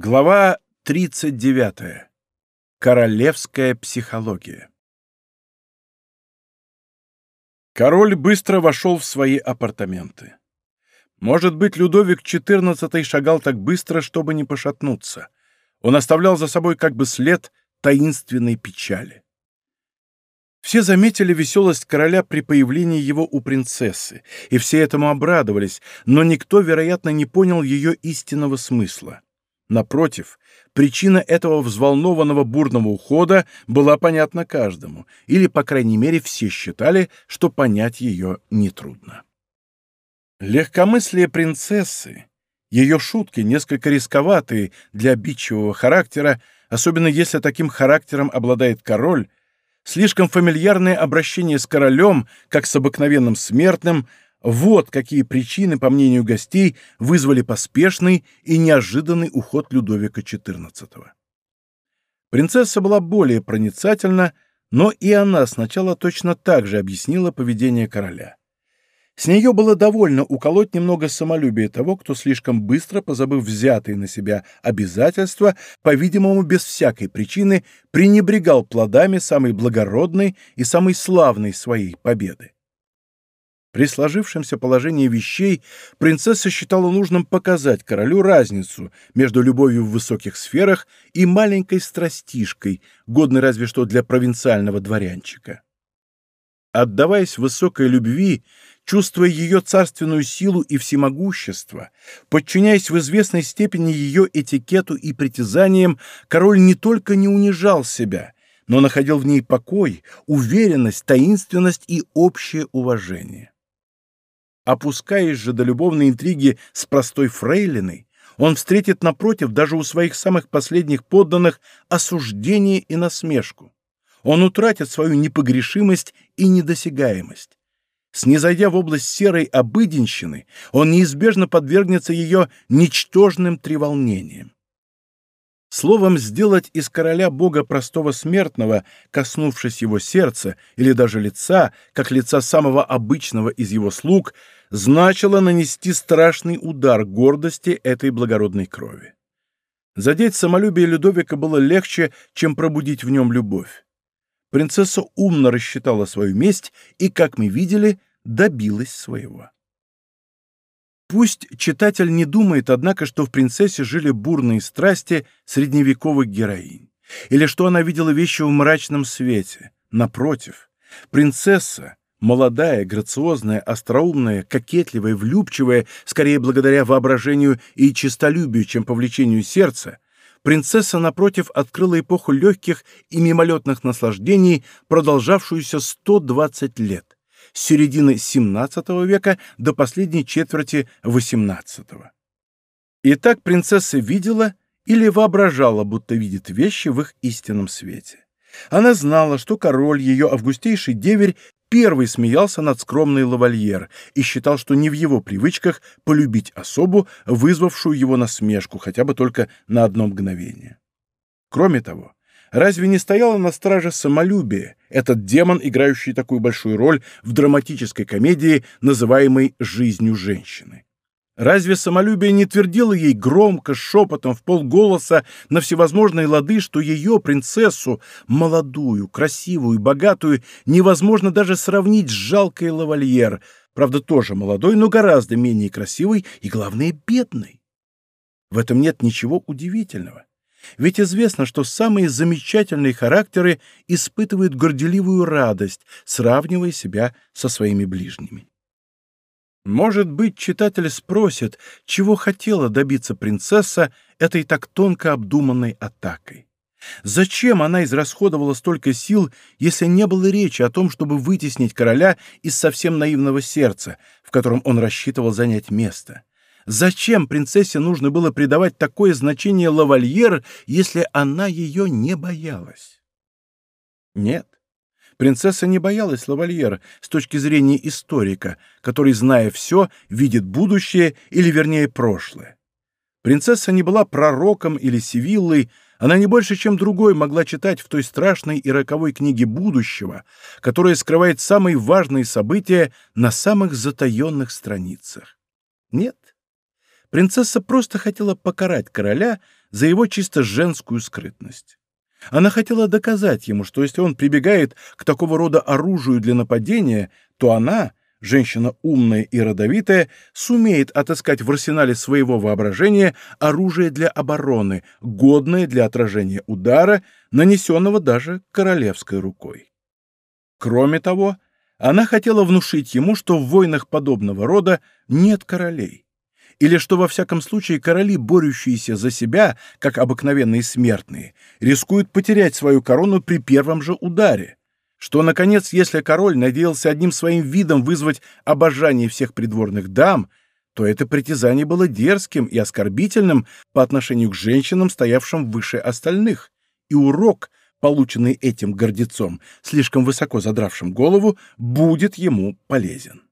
Глава 39. Королевская психология. Король быстро вошел в свои апартаменты. Может быть, Людовик XIV шагал так быстро, чтобы не пошатнуться. Он оставлял за собой как бы след таинственной печали. Все заметили веселость короля при появлении его у принцессы, и все этому обрадовались, но никто, вероятно, не понял ее истинного смысла. Напротив, причина этого взволнованного бурного ухода была понятна каждому, или, по крайней мере, все считали, что понять ее нетрудно. Легкомыслие принцессы, ее шутки, несколько рисковатые для обидчивого характера, особенно если таким характером обладает король, слишком фамильярное обращение с королем, как с обыкновенным смертным, вот какие причины, по мнению гостей, вызвали поспешный и неожиданный уход Людовика XIV. Принцесса была более проницательна, но и она сначала точно так же объяснила поведение короля. С нее было довольно уколоть немного самолюбия того, кто слишком быстро, позабыв взятые на себя обязательства, по-видимому, без всякой причины, пренебрегал плодами самой благородной и самой славной своей победы. При сложившемся положении вещей принцесса считала нужным показать королю разницу между любовью в высоких сферах и маленькой страстишкой, годной разве что для провинциального дворянчика. Отдаваясь высокой любви, чувствуя ее царственную силу и всемогущество, подчиняясь в известной степени ее этикету и притязаниям, король не только не унижал себя, но находил в ней покой, уверенность, таинственность и общее уважение. Опускаясь же до любовной интриги с простой фрейлиной, он встретит напротив даже у своих самых последних подданных осуждение и насмешку. Он утратит свою непогрешимость и недосягаемость. Снизойдя в область серой обыденщины, он неизбежно подвергнется ее ничтожным треволнениям. Словом, сделать из короля бога простого смертного, коснувшись его сердца или даже лица, как лица самого обычного из его слуг, значило нанести страшный удар гордости этой благородной крови. Задеть самолюбие Людовика было легче, чем пробудить в нем любовь. Принцесса умно рассчитала свою месть и, как мы видели, добилась своего. Пусть читатель не думает, однако, что в принцессе жили бурные страсти средневековых героинь, или что она видела вещи в мрачном свете. Напротив, принцесса, молодая, грациозная, остроумная, кокетливая, влюбчивая, скорее благодаря воображению и честолюбию, чем по влечению сердца, принцесса, напротив, открыла эпоху легких и мимолетных наслаждений, продолжавшуюся 120 лет с середины XVII века до последней четверти XVIII. Итак, принцесса видела или воображала, будто видит вещи в их истинном свете. Она знала, что король, ее августейший деверь, первый смеялся над скромной лавальер и считал, что не в его привычках полюбить особу, вызвавшую его насмешку хотя бы только на одно мгновение. Кроме того, Разве не стояло на страже самолюбие, этот демон, играющий такую большую роль в драматической комедии, называемой «Жизнью женщины»? Разве самолюбие не твердило ей громко, шепотом, в полголоса на всевозможные лады, что ее, принцессу, молодую, красивую, богатую, невозможно даже сравнить с жалкой лавальер, правда, тоже молодой, но гораздо менее красивой и, главное, бедной? В этом нет ничего удивительного. Ведь известно, что самые замечательные характеры испытывают горделивую радость, сравнивая себя со своими ближними. Может быть, читатель спросит, чего хотела добиться принцесса этой так тонко обдуманной атакой. Зачем она израсходовала столько сил, если не было речи о том, чтобы вытеснить короля из совсем наивного сердца, в котором он рассчитывал занять место? Зачем принцессе нужно было придавать такое значение лавальер, если она ее не боялась? Нет, принцесса не боялась лавальер с точки зрения историка, который, зная все, видит будущее или, вернее, прошлое. Принцесса не была пророком или сивиллой, она не больше, чем другой могла читать в той страшной и роковой книге будущего, которая скрывает самые важные события на самых затаенных страницах. Нет, Принцесса просто хотела покарать короля за его чисто женскую скрытность. Она хотела доказать ему, что если он прибегает к такого рода оружию для нападения, то она, женщина умная и родовитая, сумеет отыскать в арсенале своего воображения оружие для обороны, годное для отражения удара, нанесенного даже королевской рукой. Кроме того, она хотела внушить ему, что в войнах подобного рода нет королей или что во всяком случае короли, борющиеся за себя, как обыкновенные смертные, рискуют потерять свою корону при первом же ударе, что, наконец, если король надеялся одним своим видом вызвать обожание всех придворных дам, то это притязание было дерзким и оскорбительным по отношению к женщинам, стоявшим выше остальных, и урок, полученный этим гордецом, слишком высоко задравшим голову, будет ему полезен.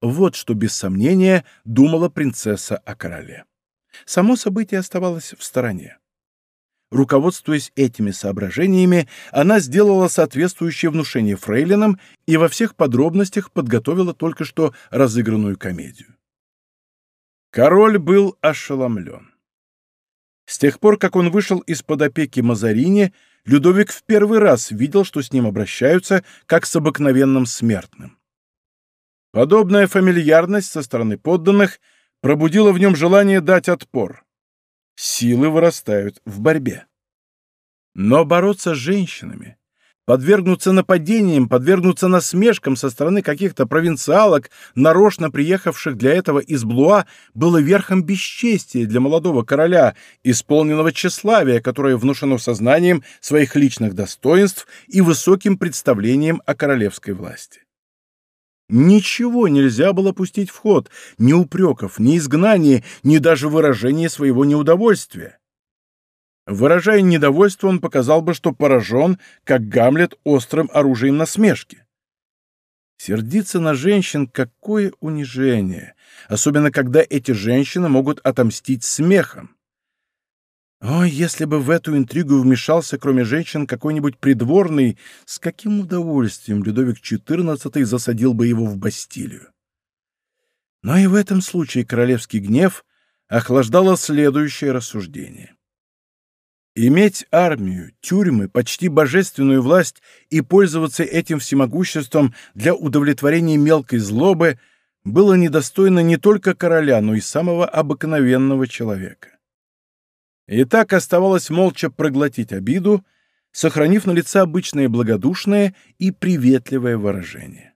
Вот что, без сомнения, думала принцесса о короле. Само событие оставалось в стороне. Руководствуясь этими соображениями, она сделала соответствующее внушение фрейлинам и во всех подробностях подготовила только что разыгранную комедию. Король был ошеломлен. С тех пор, как он вышел из-под опеки Мазарини, Людовик в первый раз видел, что с ним обращаются как с обыкновенным смертным. Подобная фамильярность со стороны подданных пробудила в нем желание дать отпор силы вырастают в борьбе. Но бороться с женщинами, подвергнуться нападениям, подвергнуться насмешкам со стороны каких-то провинциалок, нарочно приехавших для этого из Блуа, было верхом бесчестия для молодого короля, исполненного тщеславия, которое внушено сознанием своих личных достоинств и высоким представлением о королевской власти. Ничего нельзя было пустить в ход, ни упреков, ни изгнания, ни даже выражения своего неудовольствия. Выражая недовольство, он показал бы, что поражен, как Гамлет, острым оружием насмешки. Сердиться на женщин — какое унижение, особенно когда эти женщины могут отомстить смехом. Ой, если бы в эту интригу вмешался, кроме женщин, какой-нибудь придворный, с каким удовольствием Людовик XIV засадил бы его в Бастилию. Но и в этом случае королевский гнев охлаждало следующее рассуждение. Иметь армию, тюрьмы, почти божественную власть и пользоваться этим всемогуществом для удовлетворения мелкой злобы было недостойно не только короля, но и самого обыкновенного человека. И так оставалось молча проглотить обиду, сохранив на лице обычное благодушное и приветливое выражение.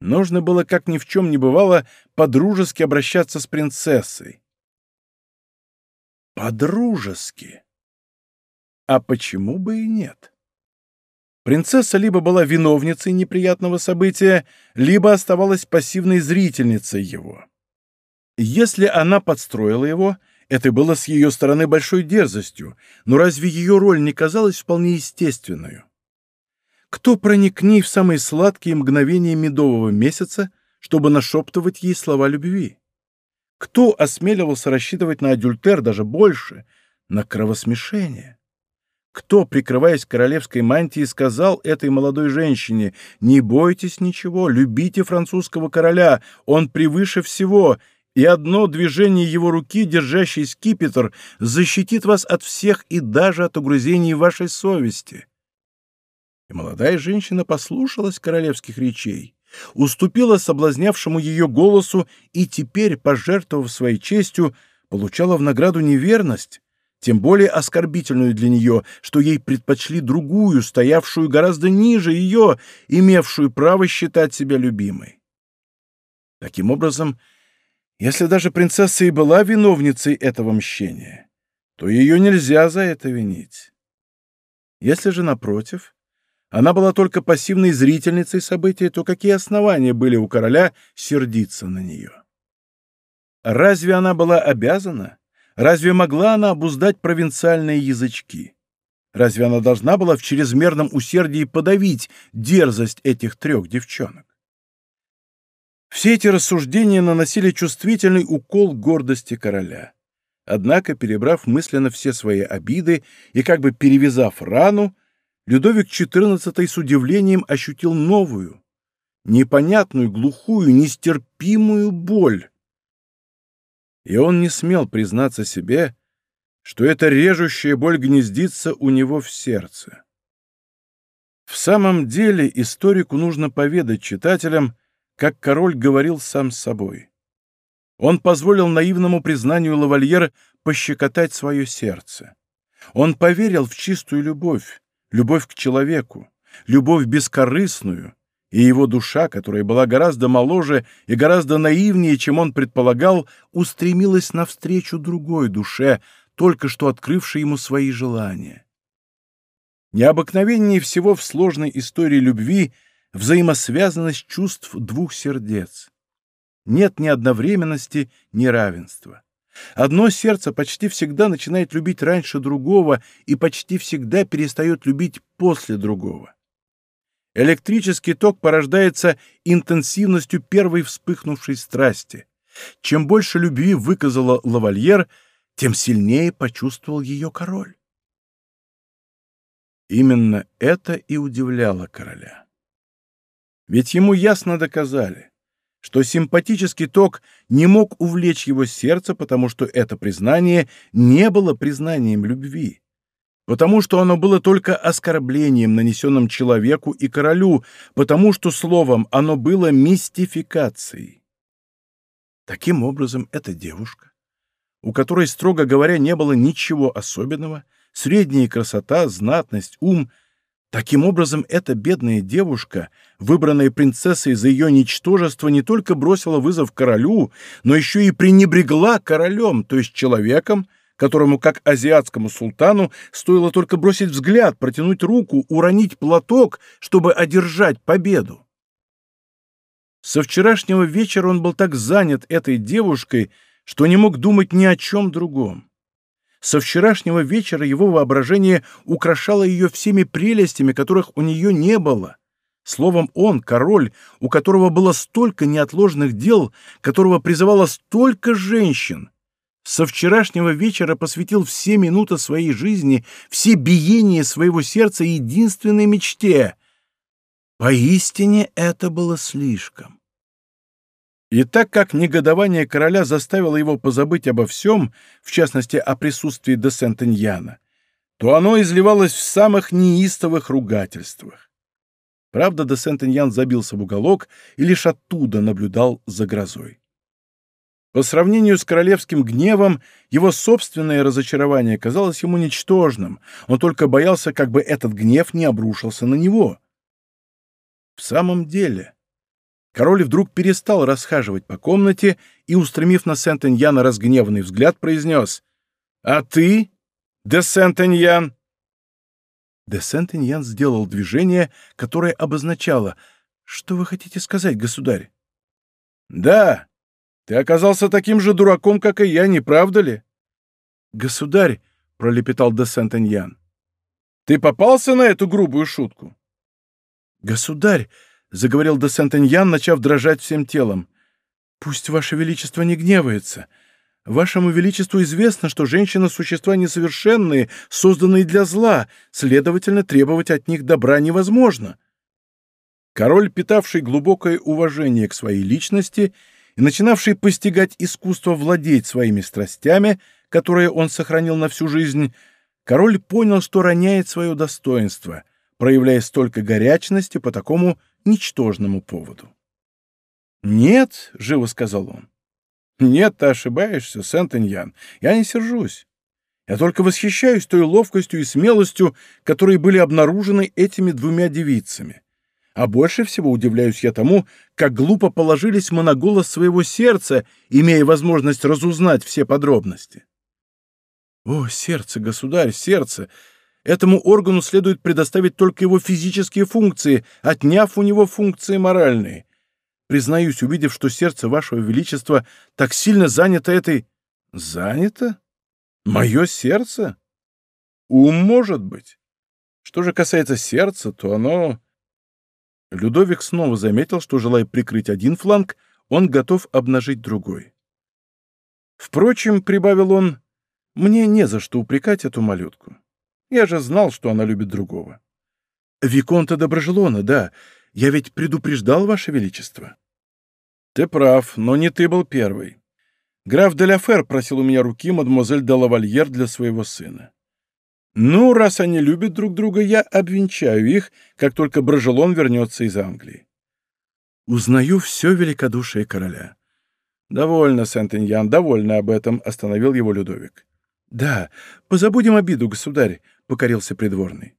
Нужно было, как ни в чем не бывало, подружески обращаться с принцессой. Подружески. А почему бы и нет? Принцесса либо была виновницей неприятного события, либо оставалась пассивной зрительницей его. Если она подстроила его — это было с ее стороны большой дерзостью, но разве ее роль не казалась вполне естественной? Кто проникни в самые сладкие мгновения медового месяца, чтобы нашептывать ей слова любви? Кто осмеливался рассчитывать на адюльтер даже больше, на кровосмешение? Кто, прикрываясь королевской мантией, сказал этой молодой женщине «Не бойтесь ничего, любите французского короля, он превыше всего», и одно движение его руки, держащей скипетр, защитит вас от всех и даже от угрызений вашей совести. И молодая женщина послушалась королевских речей, уступила соблазнявшему ее голосу и теперь, пожертвовав своей честью, получала в награду неверность, тем более оскорбительную для нее, что ей предпочли другую, стоявшую гораздо ниже ее, имевшую право считать себя любимой. Таким образом, если даже принцесса и была виновницей этого мщения, то ее нельзя за это винить. Если же, напротив, она была только пассивной зрительницей события, то какие основания были у короля сердиться на нее? Разве она была обязана? Разве могла она обуздать провинциальные язычки? Разве она должна была в чрезмерном усердии подавить дерзость этих трех девчонок? Все эти рассуждения наносили чувствительный укол гордости короля. Однако, перебрав мысленно все свои обиды и как бы перевязав рану, Людовик XIV с удивлением ощутил новую, непонятную, глухую, нестерпимую боль. И он не смел признаться себе, что эта режущая боль гнездится у него в сердце. В самом деле историку нужно поведать читателям, как король говорил сам с собой. Он позволил наивному признанию лавальера пощекотать свое сердце. Он поверил в чистую любовь, любовь к человеку, любовь бескорыстную, и его душа, которая была гораздо моложе и гораздо наивнее, чем он предполагал, устремилась навстречу другой душе, только что открывшей ему свои желания. Необыкновеннее всего в сложной истории любви взаимосвязанность чувств двух сердец. Нет ни одновременности, ни равенства. Одно сердце почти всегда начинает любить раньше другого и почти всегда перестает любить после другого. Электрический ток порождается интенсивностью первой вспыхнувшей страсти. Чем больше любви выказала лавальер, тем сильнее почувствовал ее король. Именно это и удивляло короля. Ведь ему ясно доказали, что симпатический ток не мог увлечь его сердце, потому что это признание не было признанием любви потому что оно было только оскорблением, нанесенным человеку и королю, потому что, словом, оно было мистификацией. Таким образом, эта девушка, у которой, строго говоря, не было ничего особенного, средняя красота, знатность, ум, таким образом, эта бедная девушка, выбранная принцессой за ее ничтожество, не только бросила вызов королю, но еще и пренебрегла королем, то есть человеком, которому, как азиатскому султану, стоило только бросить взгляд, протянуть руку, уронить платок, чтобы одержать победу. Со вчерашнего вечера он был так занят этой девушкой, что не мог думать ни о чем другом. Со вчерашнего вечера его воображение украшало ее всеми прелестями, которых у нее не было. Словом, он, король, у которого было столько неотложных дел, которого призывало столько женщин — со вчерашнего вечера посвятил все минуты своей жизни, все биения своего сердца единственной мечте. Поистине это было слишком. И так как негодование короля заставило его позабыть обо всем, в частности о присутствии де Сентеньяна, то оно изливалось в самых неистовых ругательствах. Правда, де Сентеньян забился в уголок и лишь оттуда наблюдал за грозой. По сравнению с королевским гневом, его собственное разочарование казалось ему ничтожным, он только боялся, как бы этот гнев не обрушился на него. В самом деле, король вдруг перестал расхаживать по комнате и, устремив на Сент-Эньяна разгневанный взгляд, произнес «А ты, де Сент-Эньян?» Де Сент-Эньян сделал движение, которое обозначало «Что вы хотите сказать, государь?» «Да, ты оказался таким же дураком, как и я, не правда ли? Государь, — пролепетал де Сентеньян, — ты попался на эту грубую шутку? Государь, — заговорил де Сентеньян, начав дрожать всем телом, — пусть ваше величество не гневается. Вашему величеству известно, что женщины — существа несовершенные, созданные для зла, следовательно, требовать от них добра невозможно. Король, питавший глубокое уважение к своей личности, — и начинавший постигать искусство владеть своими страстями, которые он сохранил на всю жизнь, король понял, что роняет свое достоинство, проявляя столько горячности по такому ничтожному поводу. «Нет», — живо сказал он. «Нет, ты ошибаешься, Сент-Эньян. Я не сержусь. Я только восхищаюсь той ловкостью и смелостью, которые были обнаружены этими двумя девицами. А больше всего удивляюсь я тому, как глупо положились мы на голос своего сердца, имея возможность разузнать все подробности. О, сердце, государь, сердце! Этому органу следует предоставить только его физические функции, отняв у него функции моральные. Признаюсь, увидев, что сердце вашего величества так сильно занято этой... Занято? Мое сердце? Ум, может быть. Что же касается сердца, то оно... Людовик снова заметил, что, желая прикрыть один фланг, он готов обнажить другой. «Впрочем, — прибавил он, — мне не за что упрекать эту малютку. Я же знал, что она любит другого. Виконта Доброжелона, да, я ведь предупреждал, Ваше Величество». «Ты прав, но не ты был первый. Граф де Ляфер просил у меня руки мадемуазель де Лавальер для своего сына. Ну, раз они любят друг друга, я обвенчаю их, как только Брожелон вернется из Англии. Узнаю все великодушие короля. «Довольно, Сент-Иньян, довольно об этом», — остановил его Людовик. «Да, позабудем обиду, государь», — покорился придворный.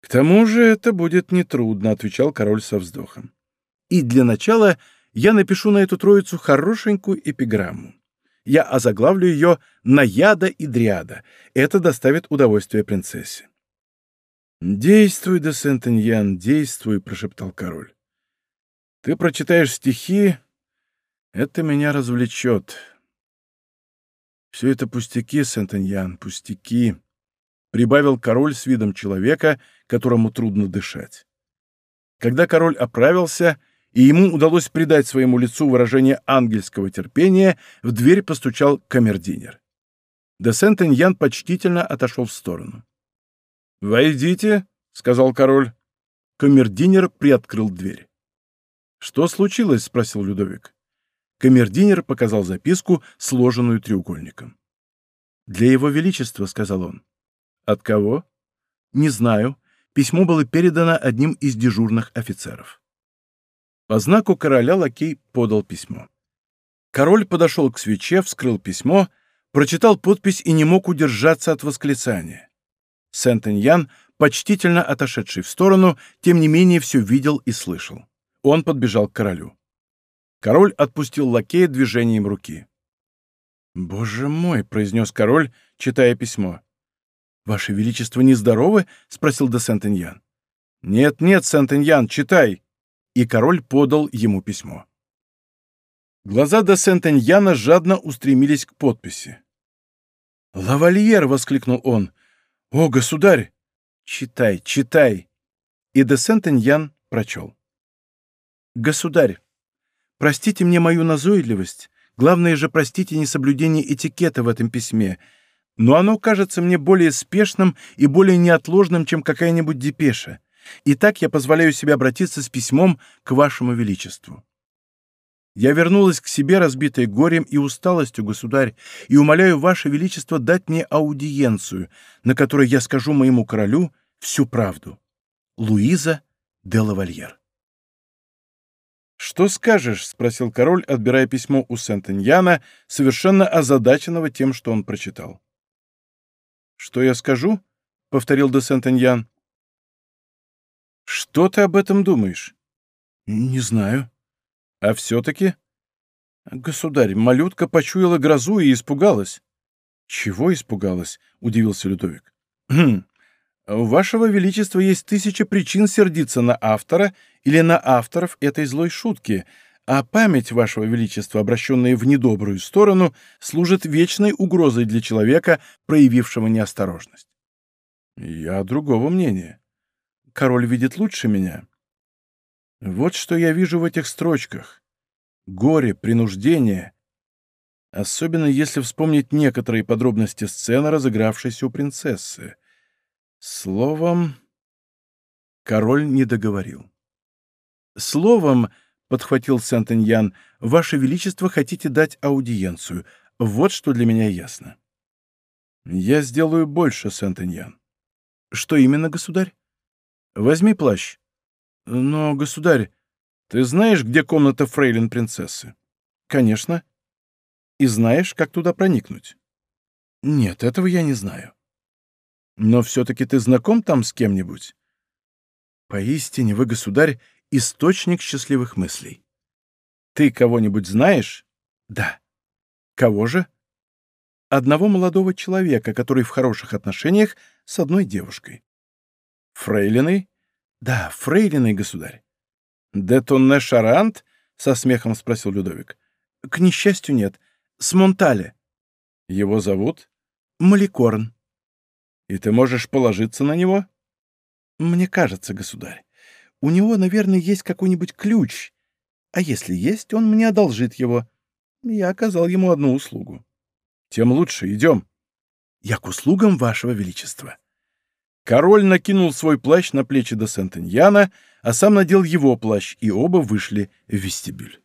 «К тому же это будет нетрудно», — отвечал король со вздохом. «И для начала я напишу на эту троицу хорошенькую эпиграмму я озаглавлю ее «Наяда и Дриада». Это доставит удовольствие принцессе. «Действуй, де Сентеньян, действуй», — прошептал король. «Ты прочитаешь стихи, это меня развлечет». «Все это пустяки, Сентеньян, пустяки», — прибавил король с видом человека, которому трудно дышать. Когда король оправился, и ему удалось придать своему лицу выражение ангельского терпения, в дверь постучал камердинер. Де Сент-Эньян почтительно отошел в сторону. «Войдите», — сказал король. Камердинер приоткрыл дверь. «Что случилось?» — спросил Людовик. Камердинер показал записку, сложенную треугольником. «Для его величества», — сказал он. «От кого?» «Не знаю. Письмо было передано одним из дежурных офицеров». По знаку короля лакей подал письмо. Король подошел к свече, вскрыл письмо, прочитал подпись и не мог удержаться от восклицания. Сент-Эньян, почтительно отошедший в сторону, тем не менее все видел и слышал. Он подбежал к королю. Король отпустил лакея движением руки. «Боже мой!» — произнес король, читая письмо. «Ваше Величество нездоровы?» — спросил де Сент-Эньян. «Нет-нет, Сент-Эньян, читай!» и король подал ему письмо. Глаза де Сент-Эньяна жадно устремились к подписи. «Лавальер!» — воскликнул он. «О, государь! Читай, читай!» И де Сент-Эньян прочел. «Государь, простите мне мою назойливость, главное же простите несоблюдение этикета в этом письме, но оно кажется мне более спешным и более неотложным, чем какая-нибудь депеша. Итак, я позволяю себе обратиться с письмом к вашему величеству. Я вернулась к себе, разбитой горем и усталостью, государь, и умоляю ваше величество дать мне аудиенцию, на которой я скажу моему королю всю правду. Луиза де Лавальер. «Что скажешь?» — спросил король, отбирая письмо у Сент-Эньяна, совершенно озадаченного тем, что он прочитал. «Что я скажу?» — повторил де Сент-Эньян. Что ты об этом думаешь? Не знаю. А все-таки? Государь, малютка почуяла грозу и испугалась. Чего испугалась? Удивился Людовик. Хм. У вашего величества есть тысяча причин сердиться на автора или на авторов этой злой шутки, а память вашего величества, обращенная в недобрую сторону, служит вечной угрозой для человека, проявившего неосторожность. Я другого мнения король видит лучше меня. Вот что я вижу в этих строчках. Горе, принуждение. Особенно если вспомнить некоторые подробности сцены, разыгравшейся у принцессы. Словом, король не договорил. Словом, — подхватил Сент-Эньян, — «Ваше Величество хотите дать аудиенцию. Вот что для меня ясно». «Я сделаю больше, Сент-Эньян». «Что именно, государь?» Возьми плащ. Но, государь, ты знаешь, где комната фрейлин принцессы? Конечно. И знаешь, как туда проникнуть? Нет, этого я не знаю. Но все-таки ты знаком там с кем-нибудь? Поистине вы, государь, источник счастливых мыслей. Ты кого-нибудь знаешь? Да. Кого же? Одного молодого человека, который в хороших отношениях с одной девушкой. Фрейлиной? Да, фрейлиной, государь. Детонне Шарант? Со смехом спросил Людовик. К несчастью, нет. С Монтале. Его зовут? Маликорн. И ты можешь положиться на него? Мне кажется, государь. У него, наверное, есть какой-нибудь ключ. А если есть, он мне одолжит его. Я оказал ему одну услугу. Тем лучше. Идем. Я к услугам вашего величества. Король накинул свой плащ на плечи до Сент-Эньяна, а сам надел его плащ, и оба вышли в вестибюль.